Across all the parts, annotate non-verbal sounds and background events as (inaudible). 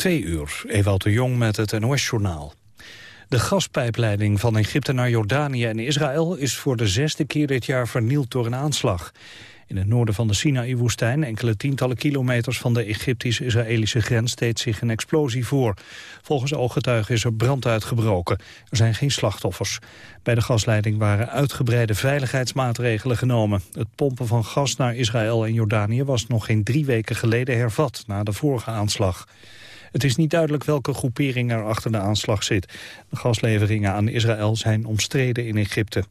Twee uur, Ewout de Jong met het NOS-journaal. De gaspijpleiding van Egypte naar Jordanië en Israël... is voor de zesde keer dit jaar vernield door een aanslag. In het noorden van de Sinaï-woestijn, enkele tientallen kilometers van de Egyptisch-Israëlische grens, deed zich een explosie voor. Volgens ooggetuigen is er brand uitgebroken. Er zijn geen slachtoffers. Bij de gasleiding waren uitgebreide veiligheidsmaatregelen genomen. Het pompen van gas naar Israël en Jordanië was nog geen drie weken geleden hervat, na de vorige aanslag. Het is niet duidelijk welke groepering er achter de aanslag zit. De gasleveringen aan Israël zijn omstreden in Egypte.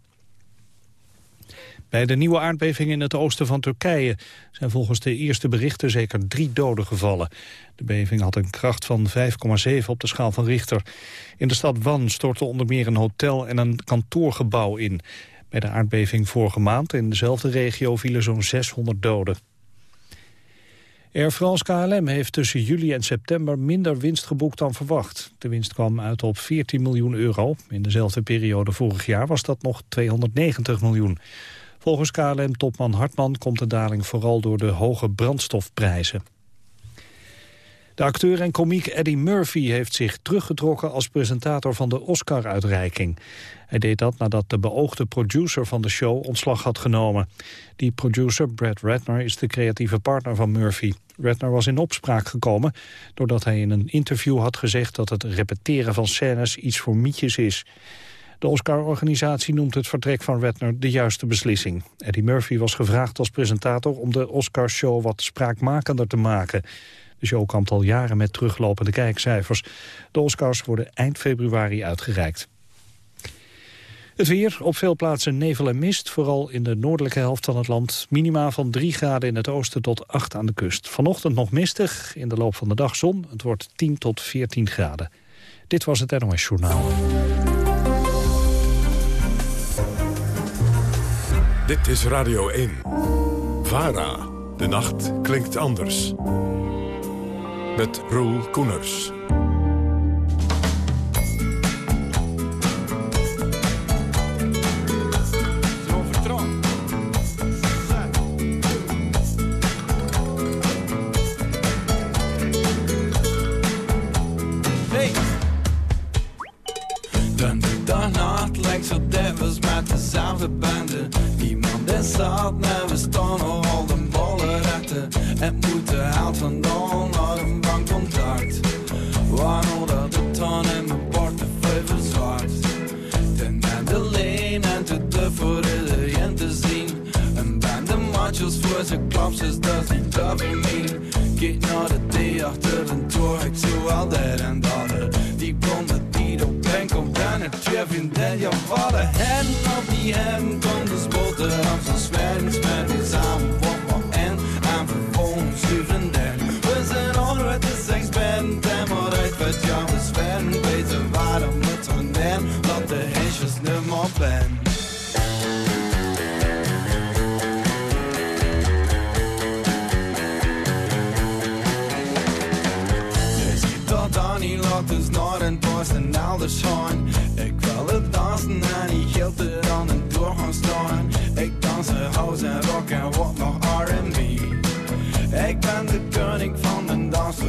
Bij de nieuwe aardbeving in het oosten van Turkije zijn volgens de eerste berichten zeker drie doden gevallen. De beving had een kracht van 5,7 op de schaal van Richter. In de stad Wan stortte onder meer een hotel en een kantoorgebouw in. Bij de aardbeving vorige maand in dezelfde regio vielen zo'n 600 doden. Air France KLM heeft tussen juli en september minder winst geboekt dan verwacht. De winst kwam uit op 14 miljoen euro. In dezelfde periode vorig jaar was dat nog 290 miljoen. Volgens KLM-topman Hartman komt de daling vooral door de hoge brandstofprijzen. De acteur en komiek Eddie Murphy heeft zich teruggetrokken als presentator van de Oscar-uitreiking. Hij deed dat nadat de beoogde producer van de show ontslag had genomen. Die producer, Brad Ratner, is de creatieve partner van Murphy. Ratner was in opspraak gekomen doordat hij in een interview had gezegd dat het repeteren van scènes iets voor mietjes is. De Oscar-organisatie noemt het vertrek van Ratner de juiste beslissing. Eddie Murphy was gevraagd als presentator om de Oscarshow wat spraakmakender te maken. De show kampt al jaren met teruglopende kijkcijfers. De Oscars worden eind februari uitgereikt. Het weer, op veel plaatsen nevel en mist, vooral in de noordelijke helft van het land. Minima van 3 graden in het oosten tot 8 aan de kust. Vanochtend nog mistig, in de loop van de dag zon. Het wordt 10 tot 14 graden. Dit was het NOS Journaal. Dit is Radio 1. VARA. De nacht klinkt anders. Met Roel Koeners.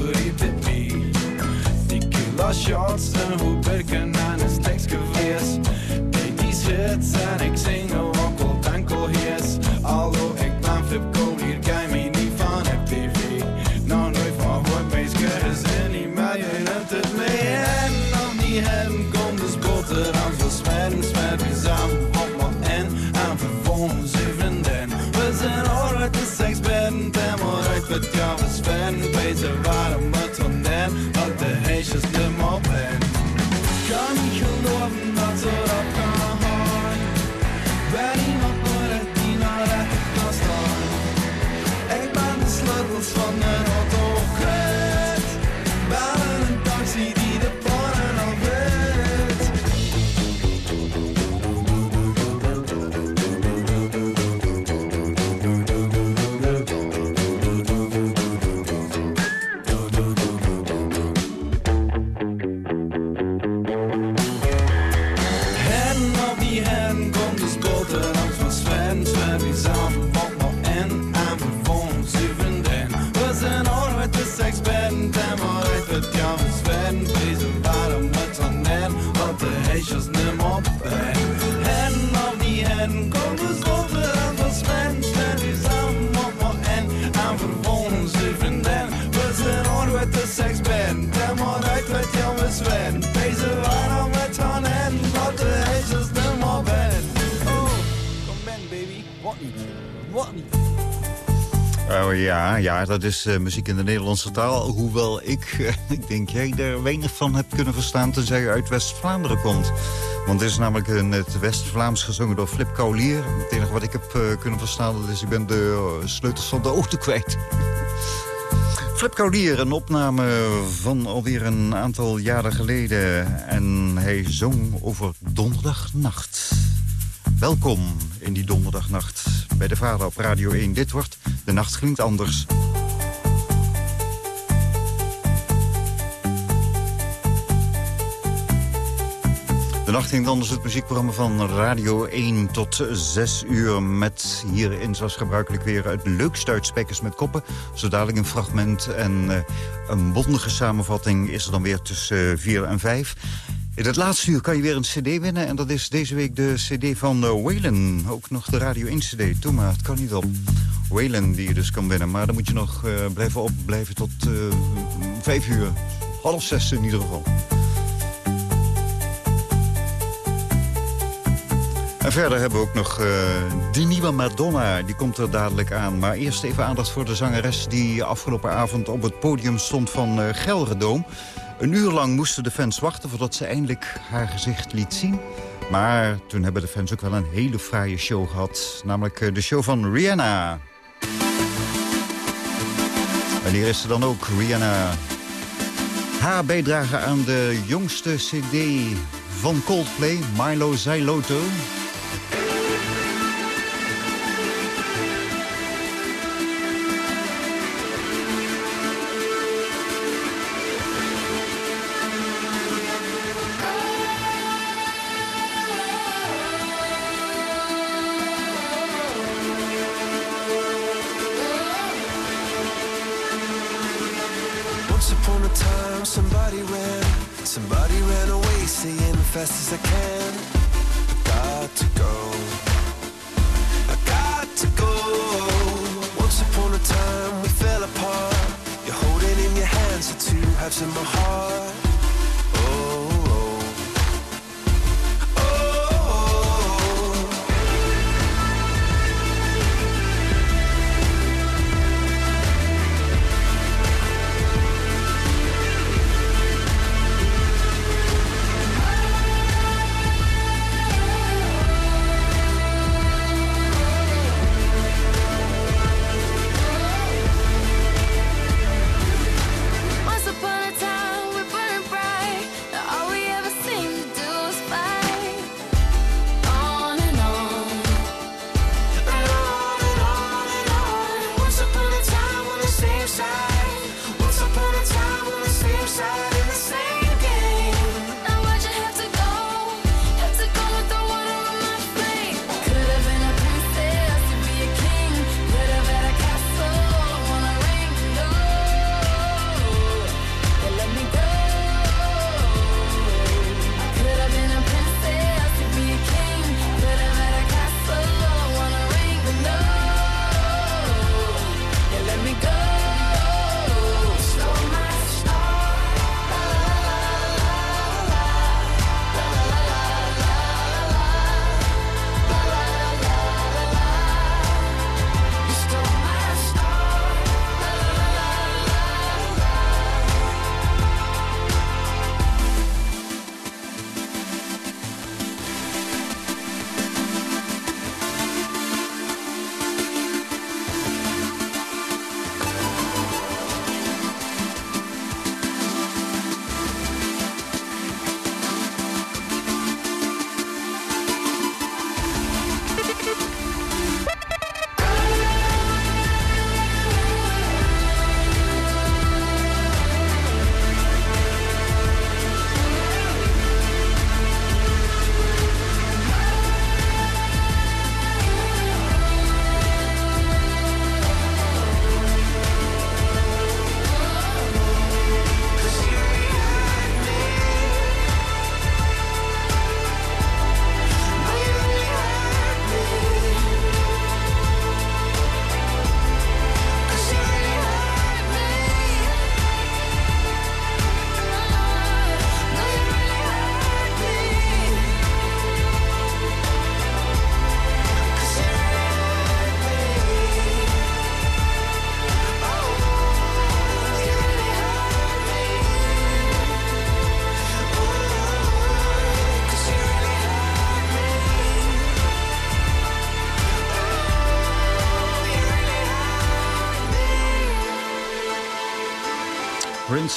EPP. Tequila shots en hoe birken en een stekske vlees. Die hits en ik zing een wokkel enkel hees. Hallo, ik ben Flip Code, hier kan me niet van FTV. Nou, nooit van hoort, meisje, is niet meer, je neemt het mee. En dan die hem waarom het Oh ja, ja, dat is uh, muziek in de Nederlandse taal. Hoewel ik, uh, (laughs) ik denk jij er weinig van hebt kunnen verstaan... tenzij je uit West-Vlaanderen komt. Want het is namelijk in het West-Vlaams gezongen door Flip Kaulier. Het enige wat ik heb uh, kunnen verstaan is... ik ben de sleutels van de auto kwijt. (laughs) Flip Kaulier, een opname van alweer een aantal jaren geleden. En hij zong over donderdagnacht. Welkom in die donderdagnacht bij de Vader op Radio 1. Dit wordt De Nacht Klinkt Anders. De Nacht Klinkt Anders, het muziekprogramma van Radio 1 tot 6 uur... met hierin zoals gebruikelijk weer het leukste uit met Koppen. Zo dadelijk een fragment en uh, een bondige samenvatting is er dan weer tussen 4 en 5... In het laatste uur kan je weer een cd winnen. En dat is deze week de cd van uh, Waylon. Ook nog de Radio 1 cd. Doe maar, het kan niet op. Waylon die je dus kan winnen. Maar dan moet je nog uh, blijven opblijven tot uh, vijf uur. Half zes in ieder geval. En verder hebben we ook nog uh, die nieuwe Madonna. Die komt er dadelijk aan. Maar eerst even aandacht voor de zangeres... die afgelopen avond op het podium stond van uh, Gelredoom. Een uur lang moesten de fans wachten voordat ze eindelijk haar gezicht liet zien. Maar toen hebben de fans ook wel een hele fraaie show gehad. Namelijk de show van Rihanna. En hier is ze dan ook, Rihanna. Haar bijdrage aan de jongste cd van Coldplay, Milo Zailoto. Fast as I can. I got to go. I got to go. Once upon a time we fell apart. You're holding in your hands the two halves of my heart.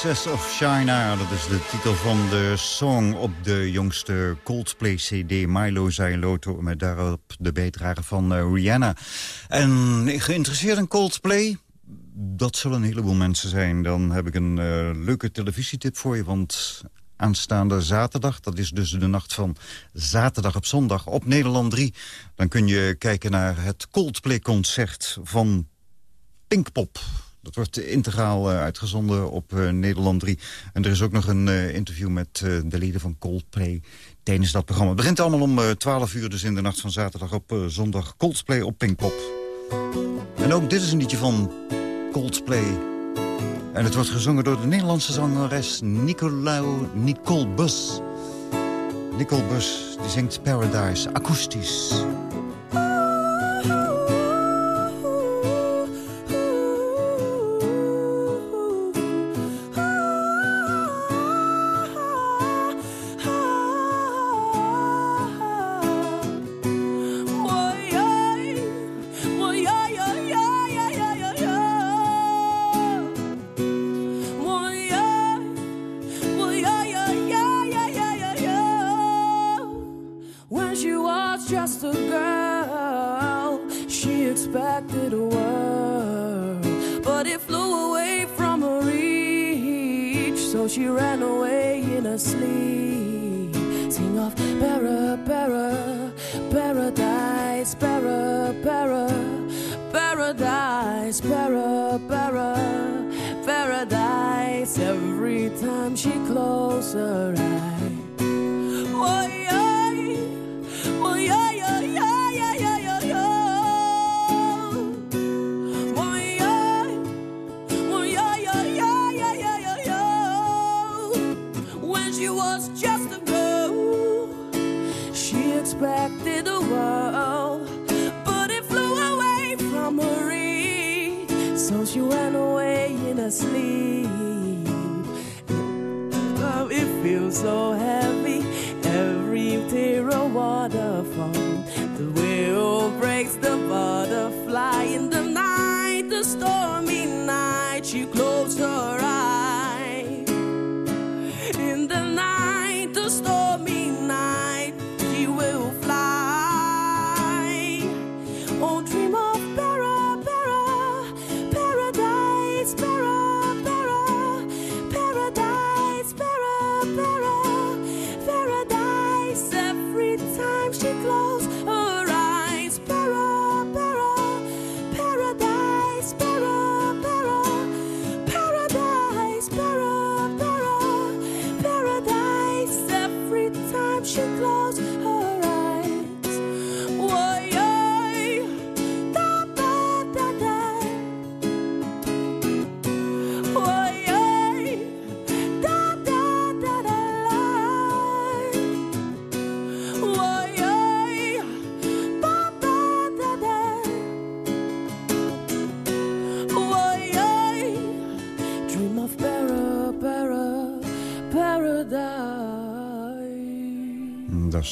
Princess of China, dat is de titel van de song op de jongste Coldplay-cd Milo Zailoto... met daarop de bijdrage van uh, Rihanna. En geïnteresseerd in Coldplay? Dat zullen een heleboel mensen zijn. Dan heb ik een uh, leuke televisietip voor je, want aanstaande zaterdag. Dat is dus de nacht van zaterdag op zondag op Nederland 3. Dan kun je kijken naar het Coldplay-concert van Pinkpop. Dat wordt integraal uh, uitgezonden op uh, Nederland 3. En er is ook nog een interview met de leden van Coldplay tijdens dat programma. Het begint allemaal om 12 uur, dus in de nacht van zaterdag op zondag. Coldplay op Pinkpop. En ook dit is een liedje van Coldplay. En het wordt gezongen door de Nederlandse zangeres Nicolau Nicole Bus. Nicole Bus, die zingt Paradise, akoestisch.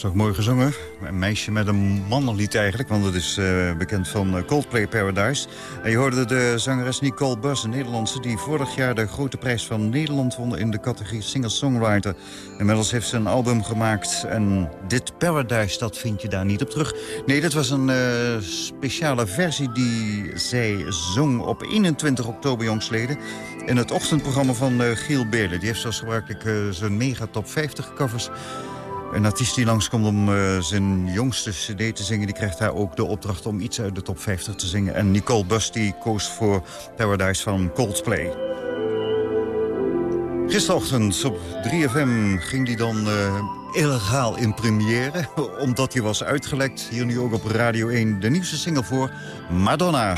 Toch mooi gezongen. Een meisje met een mannenlied eigenlijk, want het is uh, bekend van uh, Coldplay Paradise. En je hoorde de zangeres Nicole Bus, een Nederlandse... die vorig jaar de grote prijs van Nederland won in de categorie singer-songwriter. Inmiddels heeft ze een album gemaakt en dit Paradise, dat vind je daar niet op terug. Nee, dit was een uh, speciale versie die zij zong op 21 oktober jongstleden... in het ochtendprogramma van Giel Beerle. Die heeft zoals gebruikelijk zijn mega top 50 covers een artiest die langskomt om uh, zijn jongste cd te zingen... die krijgt daar ook de opdracht om iets uit de top 50 te zingen. En Nicole Busty koos voor Paradise van Coldplay. Gisterochtend op 3FM ging die dan uh, illegaal in première... (laughs) omdat hij was uitgelekt. Hier nu ook op Radio 1 de nieuwste single voor Madonna.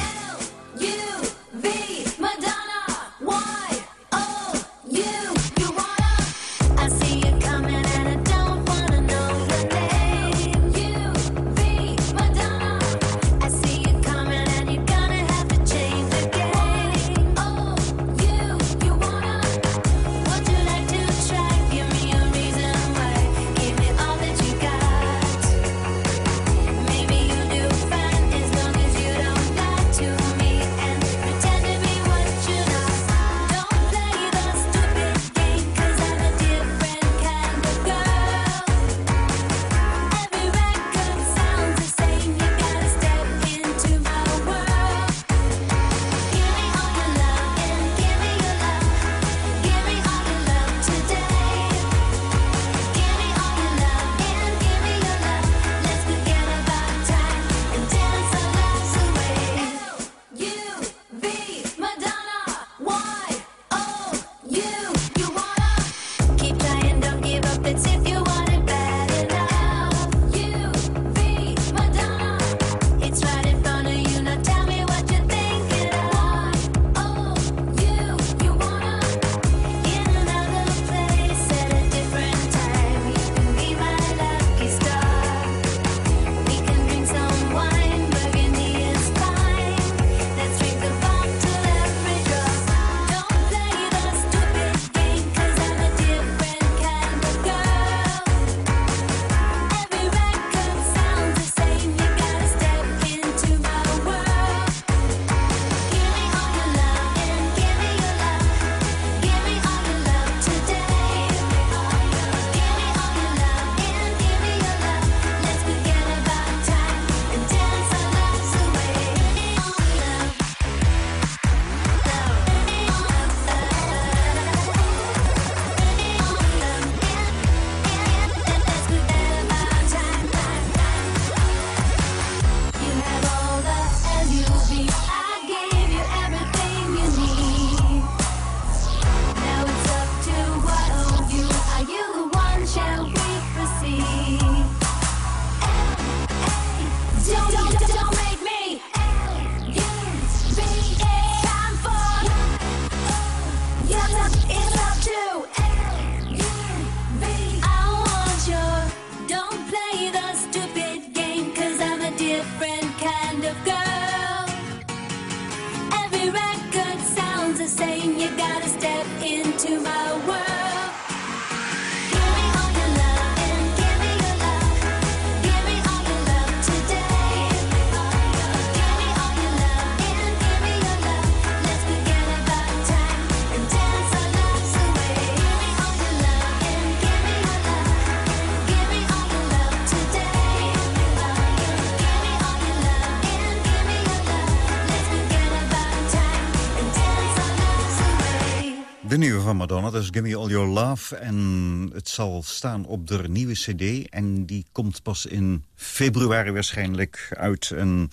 Is Gimme All Your Love. En het zal staan op de nieuwe cd. En die komt pas in februari waarschijnlijk uit. En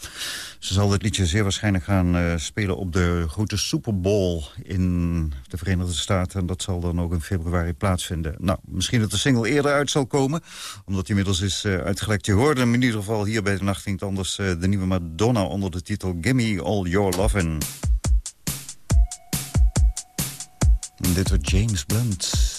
ze zal dit liedje zeer waarschijnlijk gaan uh, spelen op de grote Super Bowl in de Verenigde Staten. En dat zal dan ook in februari plaatsvinden. Nou, misschien dat de single eerder uit zal komen. Omdat die inmiddels is uh, uitgelekt. Je hoorde hem in ieder geval hier bij de Nacht Anders uh, de nieuwe Madonna onder de titel Gimme All Your Love. Dit wordt James Blunt.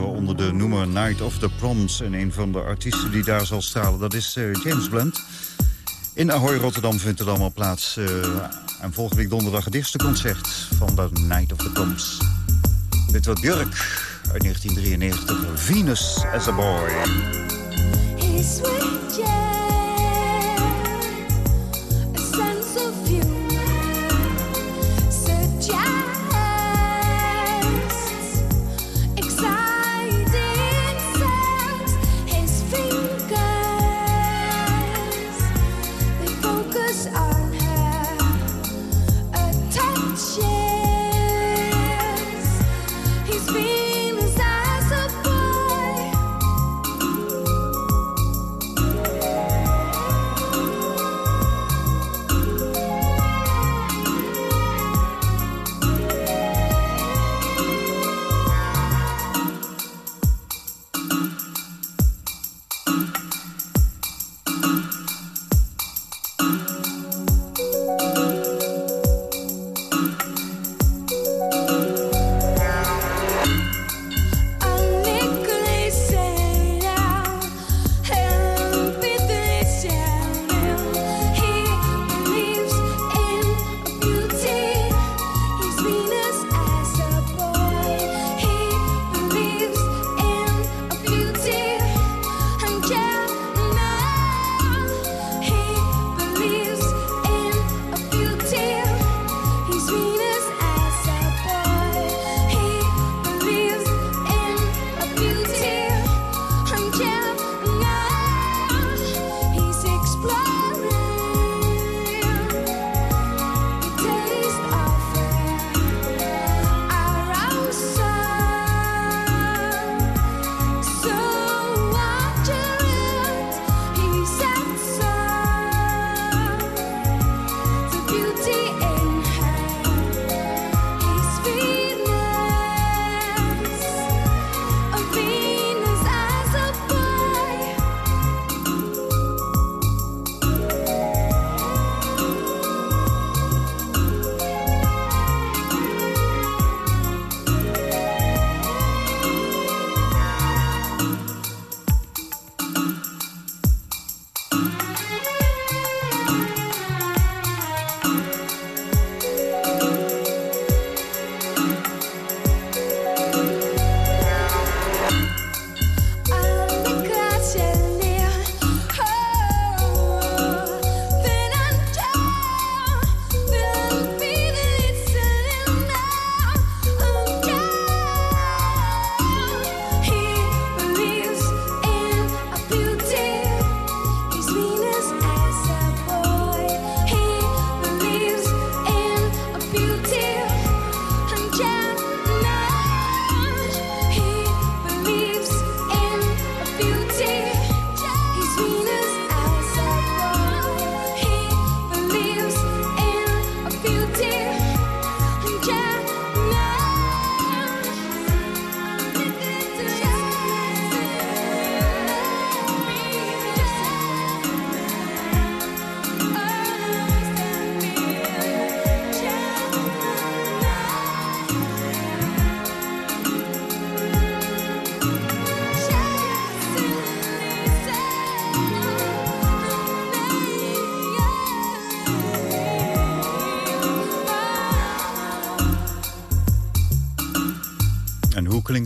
Onder de noemer Night of the Proms. En een van de artiesten die daar zal stralen, dat is eh, James Blunt. In Ahoy Rotterdam vindt het allemaal plaats. eh, en volgende week donderdag het eerste concert van de Night of the Proms. Dit wordt Björk uit 1993. Venus as a Boy.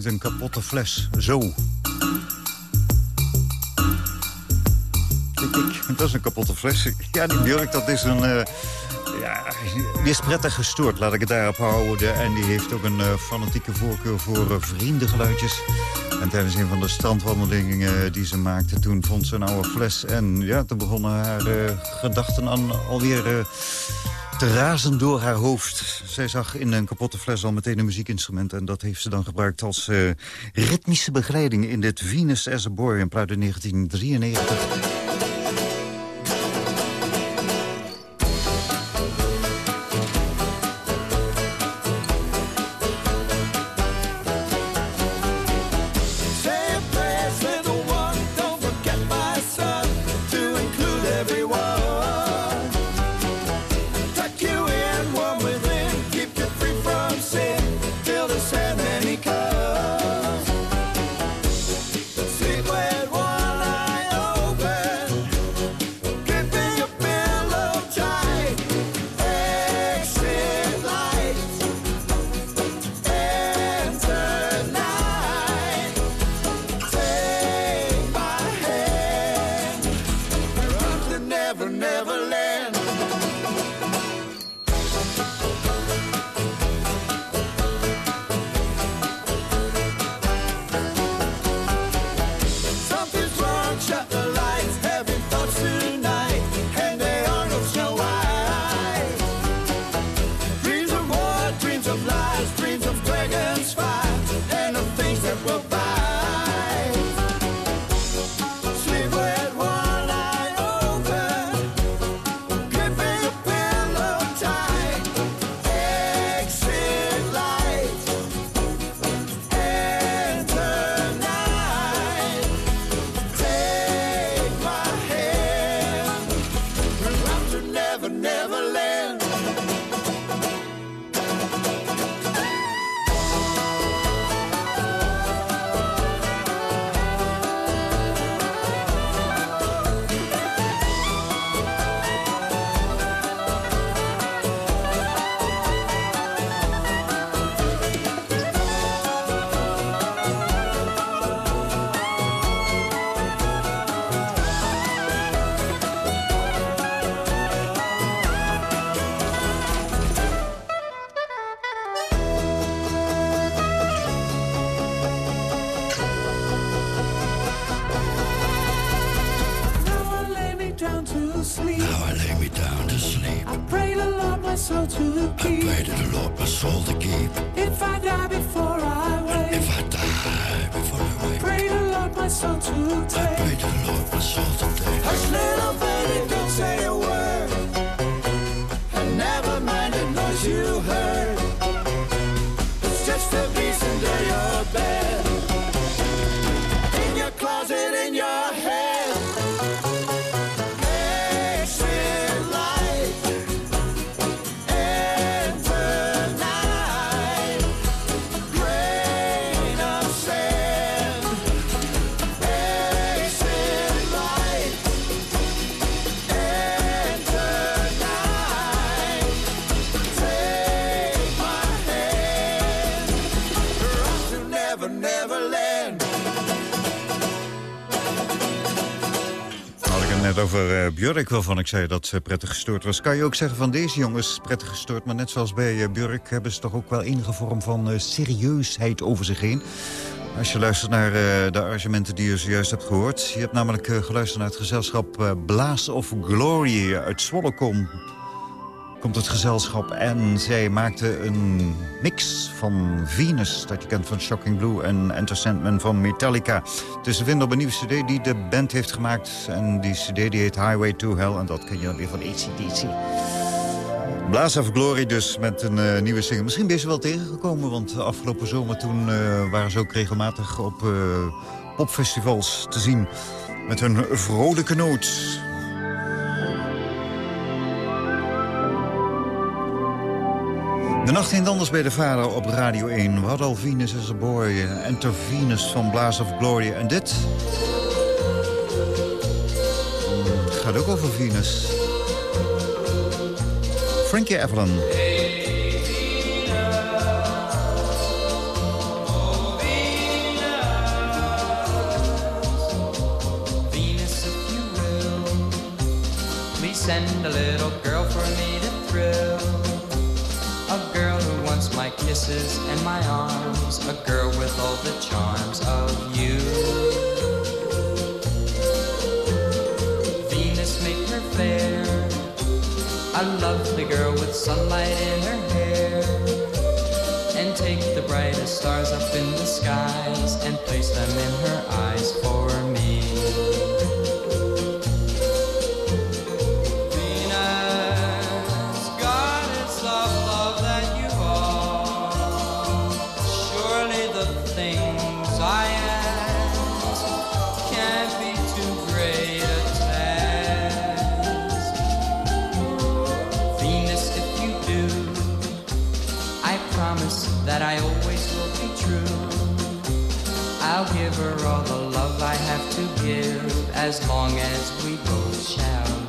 Een kapotte fles. Zo. Dat is een kapotte fles. Ja, die Björk, dat is een... eh, ja, die is prettig gestoord, laat ik het daarop houden. En die heeft ook een eh, fanatieke voorkeur voor uh, vriendengeluidjes. En tijdens een van de strandwandelingen die ze maakte... toen vond ze een oude fles. En ja, toen begonnen haar eh, gedachten aan alweer... te razen door haar hoofd. Zij zag in een kapotte fles al meteen een muziekinstrument... en dat heeft ze dan gebruikt als eh, ritmische begeleiding... in dit Venus as a Boy, een plaat uit 1993. Björk, waarvan ik zei dat ze prettig gestoord was. Kan je ook zeggen van deze jongens prettig gestoord. Maar net zoals bij eh, Björk hebben ze toch ook wel enige vorm van eh, serieusheid over zich heen. Als je luistert naar eh, de arrangementen die je zojuist hebt gehoord. Je hebt namelijk geluisterd naar het gezelschap Blaas of Glory uit Swallow komt het gezelschap en zij maakte een mix van Venus... dat je kent van Shocking Blue en Enter Sandman van Metallica. Het is te vinden op een nieuwe cd die de band heeft gemaakt. En die cd die heet Highway to Hell en dat ken je dan weer van ACDC. Blaas of Glory dus met een eh, nieuwe single. Misschien ben je ze wel tegengekomen, want afgelopen zomer toen eh, waren ze ook regelmatig op eh, popfestivals te zien. Met hun vrolijke noot. De nacht in anders bij de vader op Radio 1. What al Venus is a boy, Enter Venus van Blaze of Glory. En dit? Het gaat ook over Venus. Frankie Evelyn. Send a little girl kisses my arms. A girl with all the charms of you. Venus, make her fair. A lovely girl with sunlight in her hair. And take the brightest stars up in the skies and place them in her eyes for me. I always will be true. I'll give her all the love I have to give as long as we both shall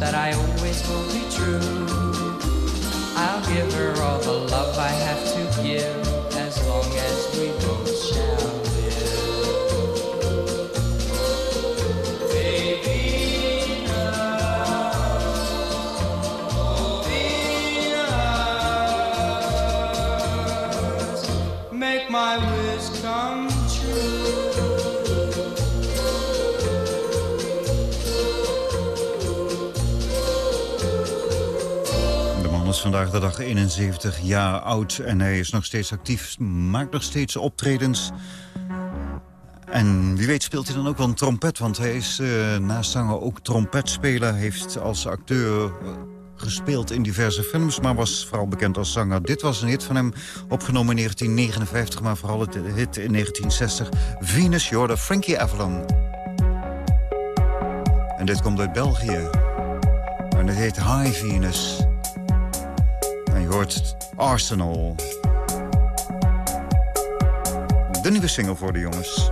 that I always will be true. I'll give her all the love I have vandaag de dag 71 jaar oud en hij is nog steeds actief. Maakt nog steeds optredens. En wie weet speelt hij dan ook wel een trompet. Want hij is eh, naast zanger ook trompetspeler. Heeft als acteur eh, gespeeld in diverse films. Maar was vooral bekend als zanger. Dit was een hit van hem opgenomen in 1959. Maar vooral het hit in 1960. Venus, je hoorde Frankie Avalon. En dit komt uit België. En het heet High Venus. Hoort Arsenal. De nieuwe single voor de jongens.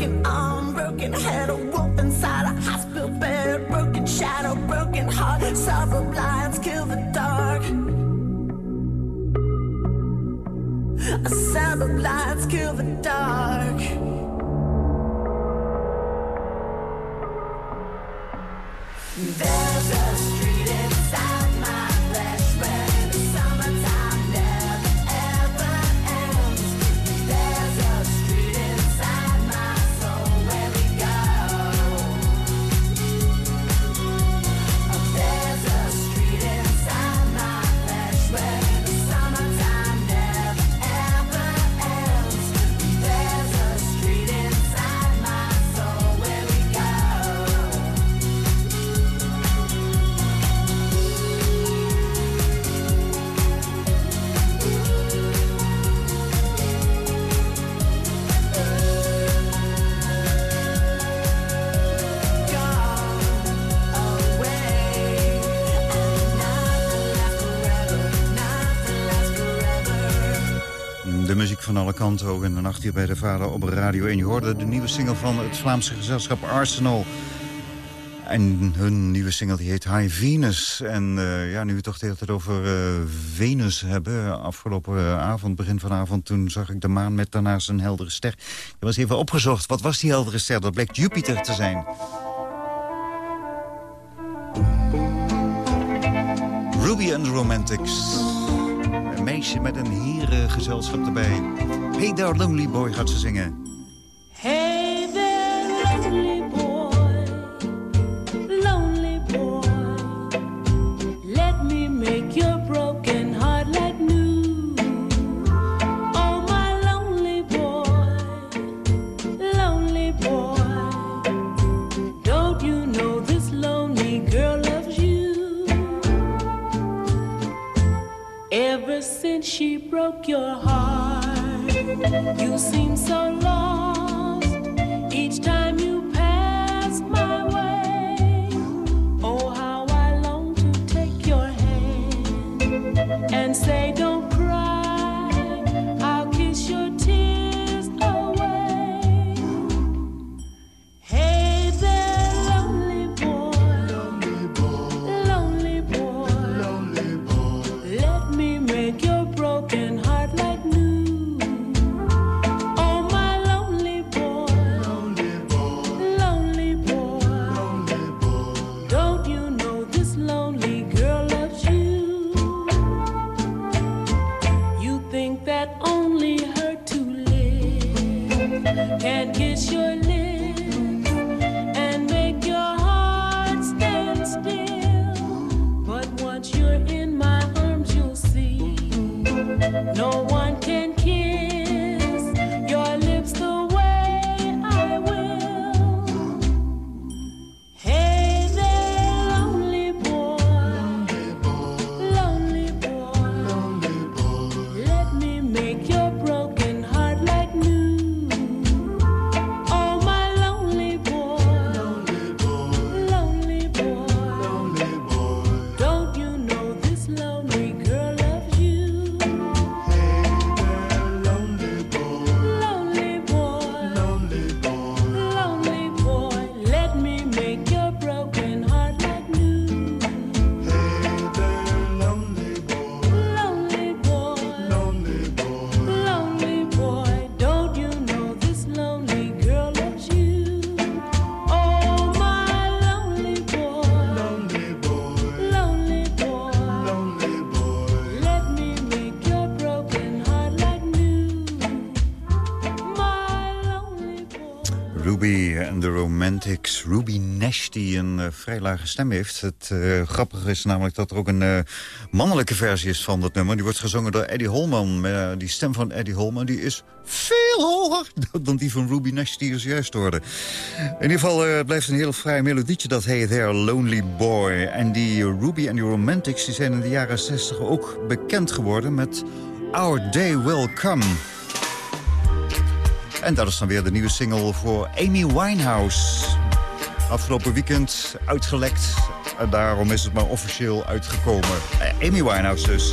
Broken arm, broken head, a wolf inside a hospital bed, broken shadow, broken heart, suburbs kill the dark. Suburbs kill the dark. Ook in de nacht hier bij de Vader op Radio 1. Je hoorde de nieuwe single van het Vlaamse gezelschap Arsenal. En hun nieuwe single die heet High Venus. En eh, ja, nu we het toch de hele tijd over eh, Venus hebben. Afgelopen eh, avond, begin vanavond, toen zag ik de maan met daarnaast een heldere ster. Ik was even opgezocht, wat was die heldere ster? Dat bleek Jupiter te zijn. Ruby and the Romantics. Meisje met een herengezelschap erbij. Hey there, lonely boy, gaat ze zingen. Hey Ruby Nash, die een eh, vrij lage stem heeft. Het eh, grappige is namelijk dat er ook een eh, mannelijke versie is van dat nummer. Die wordt gezongen door Eddie Holman. Die stem van Eddie Holman die is veel hoger (laughs) dan die van Ruby Nash die je zojuist hoorde. In ieder geval het blijft een heel vrij melodietje dat Hey There, Lonely Boy. En die Ruby and the Romantics die zijn in de jaren 60 ook bekend geworden met Our Day Will Come. En dat is dan weer de nieuwe single voor Amy Winehouse. Afgelopen weekend uitgelekt. En daarom is het maar officieel uitgekomen. Eh, Amy Winehouse dus.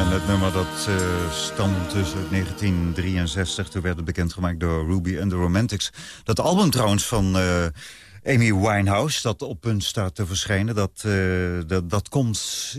En het nummer dat eh, stamt tussen 1963. Toen werd het bekendgemaakt door Ruby and the Romantics. Dat album trouwens van eh, Amy Winehouse, dat op punt staat te verschijnen... dat, eh, dat, dat komt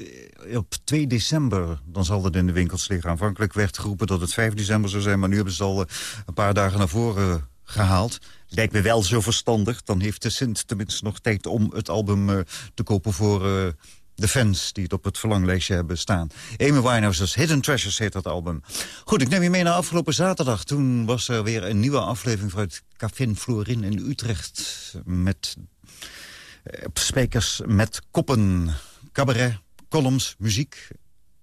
op 2 december. Dan zal het in de winkels liggen. Aanvankelijk werd geroepen dat het 5 december zou zijn... maar nu hebben ze al een paar dagen naar voren gehaald. Lijkt me wel zo verstandig. Dan heeft de Sint tenminste nog tijd om het album eh, te kopen voor... eh, de fans die het op het verlanglijstje hebben staan. Amy Winehouse's Hidden Treasures heet dat album. Goed, ik neem je mee naar afgelopen zaterdag. Toen was er weer een nieuwe aflevering vanuit Café Florin in Utrecht. Met eh, spijkers met koppen, cabaret, columns, muziek.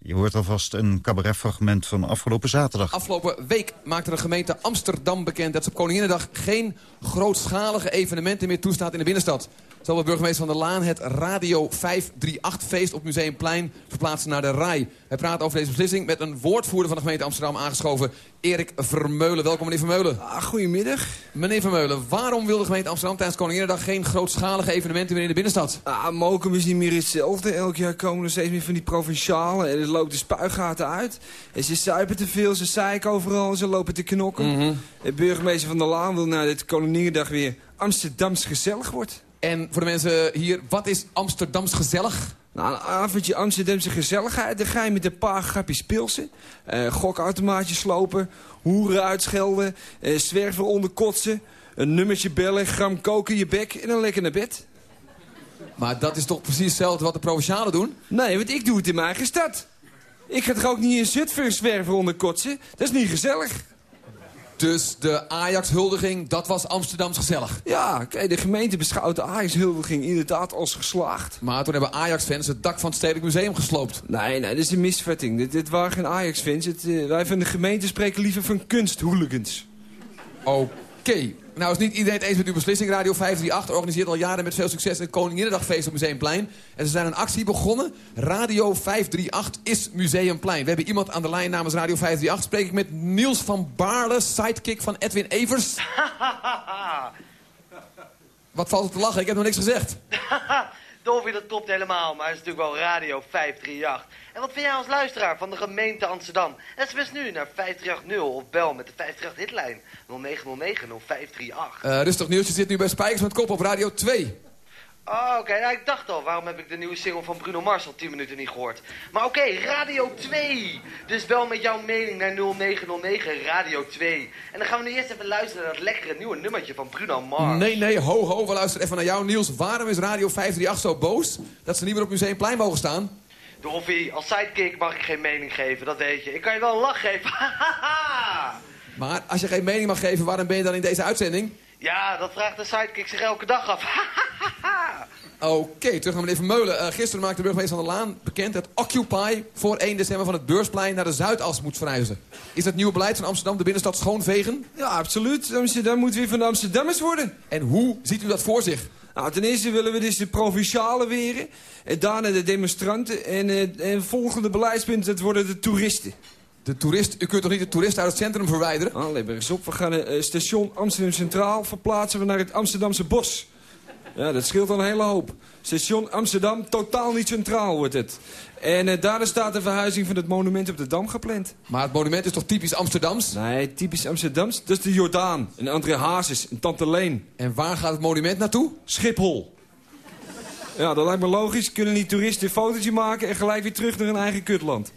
Je hoort alvast een cabaretfragment van afgelopen zaterdag. Afgelopen week maakte de gemeente Amsterdam bekend... dat ze op Koninginnedag geen grootschalige evenementen meer toestaat in de binnenstad. Zo wil burgemeester Van der Laan het Radio 538-feest op Museumplein verplaatsen naar de RAI. Hij praat over deze beslissing met een woordvoerder van de gemeente Amsterdam aangeschoven, Erik Vermeulen. Welkom meneer Vermeulen. Ah, goedemiddag. Meneer Vermeulen, waarom wil de gemeente Amsterdam tijdens Koninginnedag geen grootschalige evenementen meer in de binnenstad? Ah, Mokum is niet meer hetzelfde. Elk jaar komen er steeds meer van die provincialen. En het loopt de spuigaten uit. En ze zuipen te veel, ze zeiken overal, ze lopen te knokken. De burgemeester van der Laan wil nou dat Koninginnedag weer Amsterdams gezellig wordt. En voor de mensen hier, wat is Amsterdams gezellig? Nou, een avondje Amsterdamse gezelligheid. Dan ga je met een paar grapjes pilsen. eh gokautomaatjes slopen. Hoeren uitschelden. eh zwerver onderkotsen. Een nummertje bellen. Gram koken in je bek. En dan lekker naar bed. Maar dat is toch precies hetzelfde wat de provincialen doen? Nee, want ik doe het in mijn eigen stad. Ik ga toch ook niet in Zutphen een zwerver onderkotsen? Dat is niet gezellig. Dus de Ajax-huldiging, dat was Amsterdams gezellig. Ja, kijk, de gemeente beschouwt de Ajax-huldiging inderdaad als geslaagd. Maar toen hebben Ajax-fans het dak van het Stedelijk Museum gesloopt. Nee, nee, dat is een misvatting. Dit, dit waren geen Ajax-fans. Eh, wij van de gemeente spreken liever van kunsthooligans. Oké. Nou is niet iedereen het eens met uw beslissing. Radio 538 organiseert al jaren met veel succes het Koninginnedagfeest op Museumplein. En ze zijn een actie begonnen. Radio 538 is Museumplein. We hebben iemand aan de lijn namens Radio 538. Spreek ik met Niels van Baarle, sidekick van Edwin Evers. (laughs) Wat valt er te lachen? Ik heb nog niks gezegd. (laughs) Dolby, dat klopt helemaal, maar het is natuurlijk wel Radio 538. En wat vind jij als luisteraar van de gemeente Amsterdam? SMS nu naar 5380 of bel met de 538 hitlijn 0909 0538. Eh, rustig Niels, je zit nu bij Spijkers met Kop op Radio 2. Oh, oké, nou, ik dacht al, waarom heb ik de nieuwe single van Bruno Mars al 10 minuten niet gehoord? Maar oké, Radio 2! Dus bel met jouw mening naar 0909 Radio 2. En dan gaan we nu eerst even luisteren naar dat lekkere nieuwe nummertje van Bruno Mars. Nee, nee, ho, ho. We luisteren even naar jou, Niels. Waarom is Radio 538 zo boos dat ze niet meer op Museumplein mogen staan? Dolphy, als sidekick mag ik geen mening geven, dat weet je. Ik kan je wel een lach geven. (laughs) Maar als je geen mening mag geven, waarom ben je dan in deze uitzending? Ja, dat vraagt de sidekick zich elke dag af. (laughs) Oké, terug naar meneer Vermeulen. Uh, gisteren maakte de burgemeester van der Laan bekend dat Occupy voor 1 december van het beursplein naar de Zuidas moet verhuizen. Is dat nieuwe beleid van Amsterdam de binnenstad schoonvegen? Ja, absoluut. Amsterdam moet weer van de Amsterdammers worden. En hoe ziet u dat voor zich? Nou, ten eerste willen we dus de provincialen weren. En daarna de demonstranten. En, eh, en volgende beleidspunt, dat worden de toeristen. De toerist, u kunt toch niet de toerist uit het centrum verwijderen? Ah, let maar eens op. We gaan het eh, station Amsterdam Centraal verplaatsen we naar het Amsterdamse bos. Ja, dat scheelt al een hele hoop. Station Amsterdam, totaal niet centraal wordt het. En eh, daar staat de verhuizing van het monument op de Dam gepland. Maar het monument is toch typisch Amsterdams? Nee, typisch Amsterdams. Dat is de Jordaan. En André Hazes. En Tante Leen. En waar gaat het monument naartoe? Schiphol. Ja, dat lijkt me logisch. Kunnen die toeristen een fotootje maken en gelijk weer terug naar hun eigen kutland.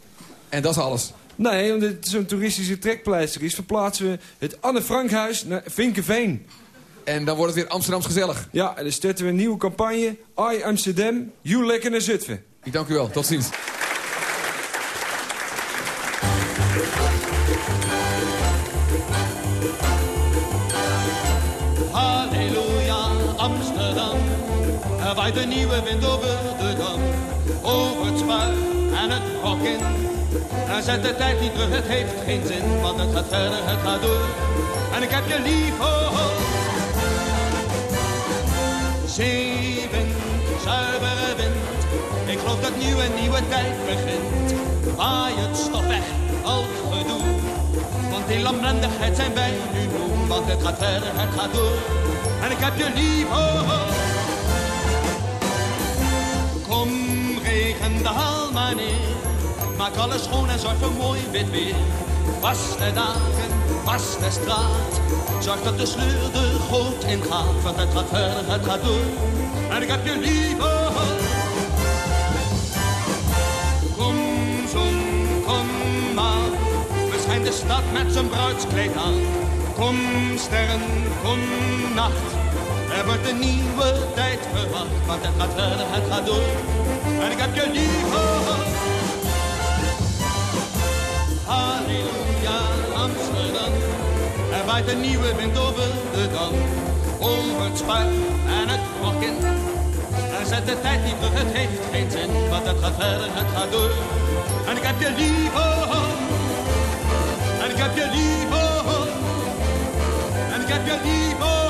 En dat is alles? Nee, omdat het zo'n toeristische trekpleister is... verplaatsen we het Anne Frankhuis naar Vinkenveen. En dan wordt het weer Amsterdams gezellig? Ja, en dan starten we een nieuwe campagne. I Amsterdam, you lekker naar Zutphen. Ik dank u wel. Tot ziens. Halleluja, Amsterdam. Er waait een nieuwe wind over de dam. Over het spuit en het rok En zet de tijd niet terug, het heeft geen zin. Want het gaat verder, het gaat door. En ik heb je lief, oh, oh. Zeewind, zuivere wind. Ik geloof dat een nieuwe tijd begint. Waai het stof weg, al gedoe. Want in lamlendigheid zijn wij nu moe, want het gaat verder, het gaat door. En ik heb je lief, oh, oh. Kom, regen, daal maar neer. Maak alles schoon en zorg voor mooi wit weer. Dagen, was de straat. Zorg dat de sleur de goot ingaat. Want het gaat verder, het gaat door. En ik heb je lief, oh, oh. Kom, zon, kom maar. We schijn de stad met zijn bruidskleed aan. Kom, sterren, kom, nacht. Er wordt een nieuwe tijd verwacht. Want het gaat verder, het gaat door. En ik heb je lief, oh, oh. Halleluja, Amsterdam. Er waait een nieuwe wind over de dam. Over het spuit en het rokin. En zet de tijd niet terug, het heeft geen zin. Want het gaat verder, het gaat door. En ik heb je lief, oh, oh. En ik heb je lief, oh, oh. En ik heb je lief, oh,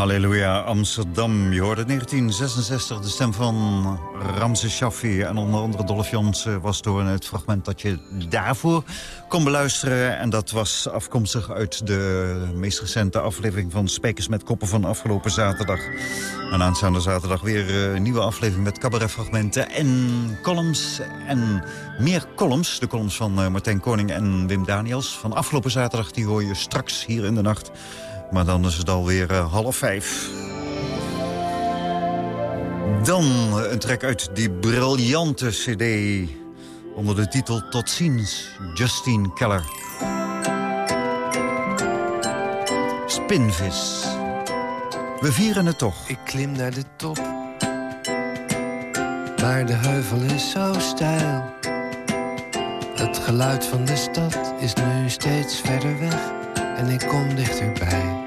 Halleluja, Amsterdam. Je hoorde 1966 de stem van Ramse Shaffi. En onder andere Dolph Jons eh, was door het fragment dat je daarvoor kon beluisteren. En dat was afkomstig uit de meest recente aflevering van Spekers met Koppen van afgelopen zaterdag. En aanstaande zaterdag weer eh, een nieuwe aflevering met cabaretfragmenten en columns. En meer columns, de columns van eh, Martijn Koning en Wim Daniels. Van afgelopen zaterdag, die hoor je straks hier in de nacht. Maar dan is het alweer uh, half vijf. Dan een track uit die briljante cd... onder de titel Tot ziens, Justine Keller. Spinvis. We vieren het toch. Ik klim naar de top. Maar de heuvel is zo steil. Het geluid van de stad is nu steeds verder weg. En ik kom dichterbij.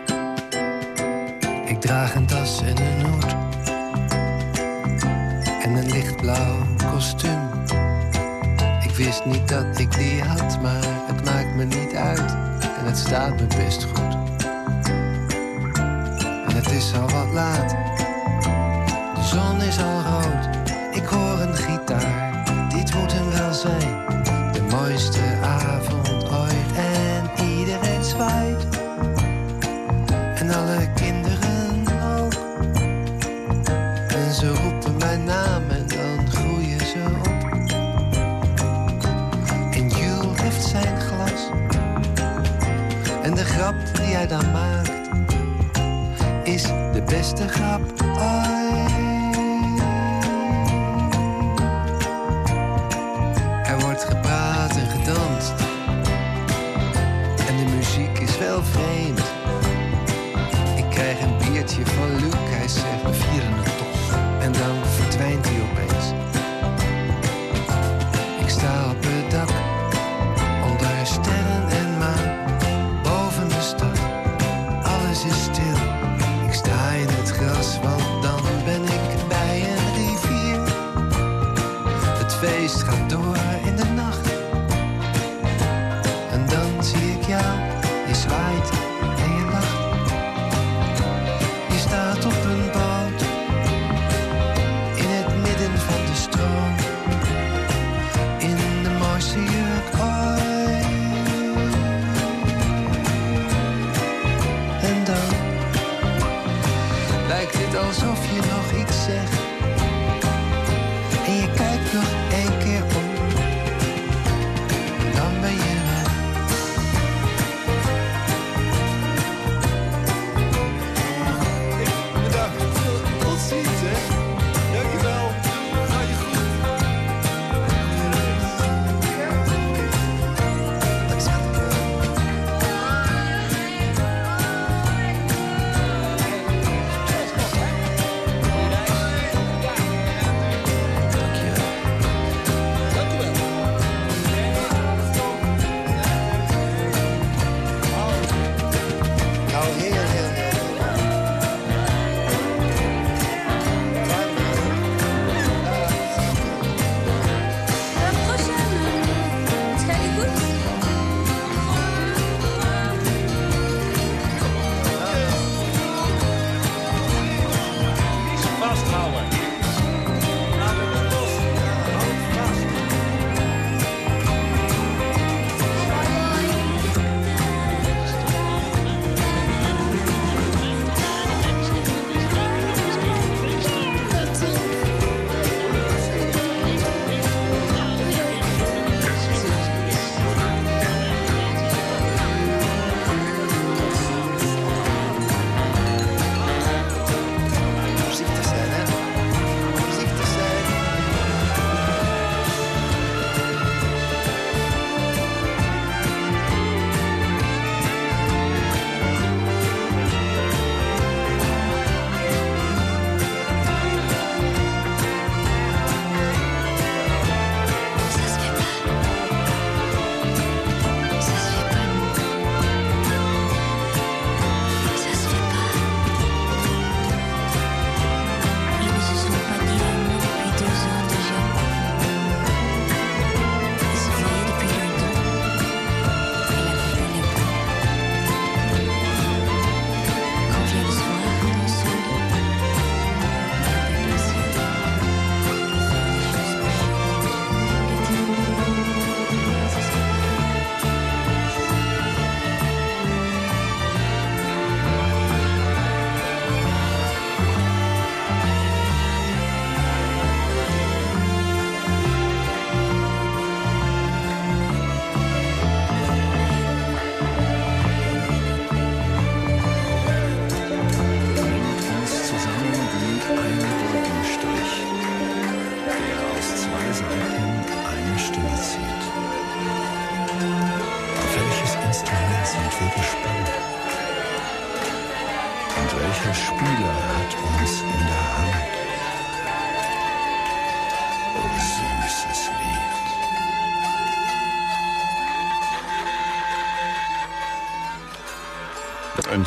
Ik draag een tas en een hoed. En een lichtblauw kostuum. Ik wist niet dat ik die had, maar het maakt me niet uit. En het staat me best goed. En het is al wat laat. De zon is al rood. Ik hoor een gitaar. Hij dan maakt is de beste grap ooit.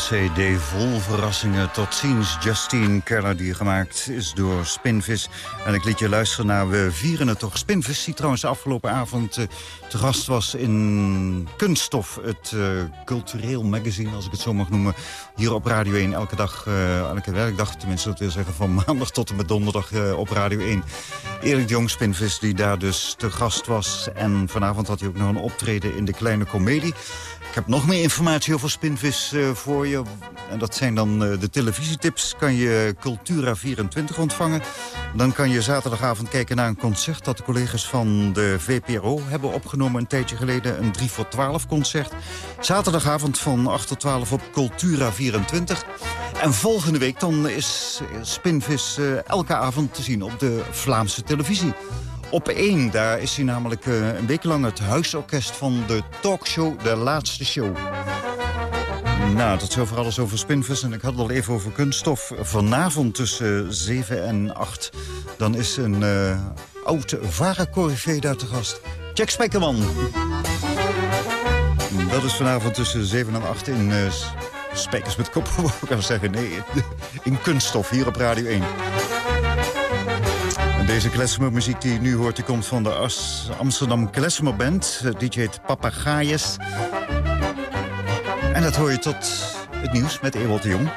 Cd vol verrassingen. Tot ziens, Justine Keller, die gemaakt is door Spinvis. En ik liet je luisteren naar We vieren het toch. Spinvis, die trouwens afgelopen avond eh, te gast was in Kunststof. Het eh, cultureel magazine, als ik het zo mag noemen. Hier op Radio 1, elke dag, eh, elke werkdag. Tenminste, dat wil zeggen van (laughs) maandag tot en met donderdag op Radio 1. Erik Jong, Spinvis, die daar dus te gast was. En vanavond had hij ook nog een optreden in de Kleine Comedie. Ik heb nog meer informatie over Spinvis voor je. En dat zijn dan eh, de televisietips. Kan je Cultura24 ontvangen. Dan kan je zaterdagavond kijken naar een concert... dat de collega's van de VPRO hebben opgenomen een tijdje geleden. Een 3 voor 12 concert. Zaterdagavond van 8 tot 12 op Cultura24. En volgende week dan is Spinvis eh, elke avond te zien op de Vlaamse televisie. Op één, daar is hij namelijk eh, een week lang het huisorkest van de talkshow De Laatste Show. Nou, dat is over alles over Spinvis. En ik had het al even over kunststof. Vanavond tussen 7 en 8. Dan is een uh, oud vara daar te gast. Jack Spekkerman. Dat is vanavond tussen 7 en 8 in uh, Spijkers met Kop, (laughs) ik al zeggen. Nee, in kunststof hier op Radio 1. En deze klezmermuziek die je nu hoort, die komt van de Amsterdam Klezmer Band. DJ heet Papagaies. En dat hoor je tot het nieuws met Ewald de Jong.